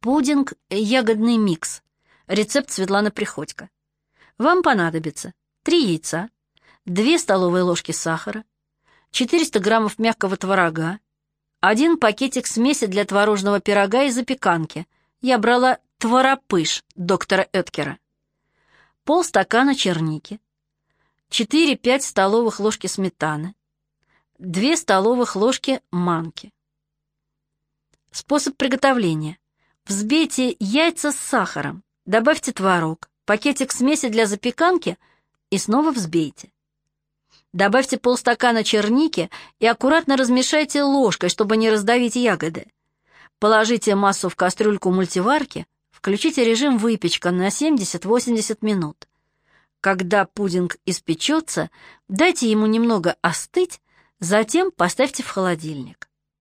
Пудинг ягодный микс. Рецепт Светланы Приходько. Вам понадобится 3 яйца, 2 столовые ложки сахара, 400 граммов мягкого творога, один пакетик смеси для творожного пирога и запеканки. Я брала творопыш доктора Эткера. Полстакана черники, 4-5 столовых ложки сметаны, 2 столовых ложки манки. Способ приготовления. Взбейте яйца с сахаром, добавьте творог, пакетик смеси для запеканки и снова взбейте. Добавьте полстакана черники и аккуратно размешайте ложкой, чтобы не раздавить ягоды. Положите массу в кастрюльку мультиварки, включите режим выпечка на 70-80 минут. Когда пудинг испечется, дайте ему немного остыть, затем поставьте в холодильник.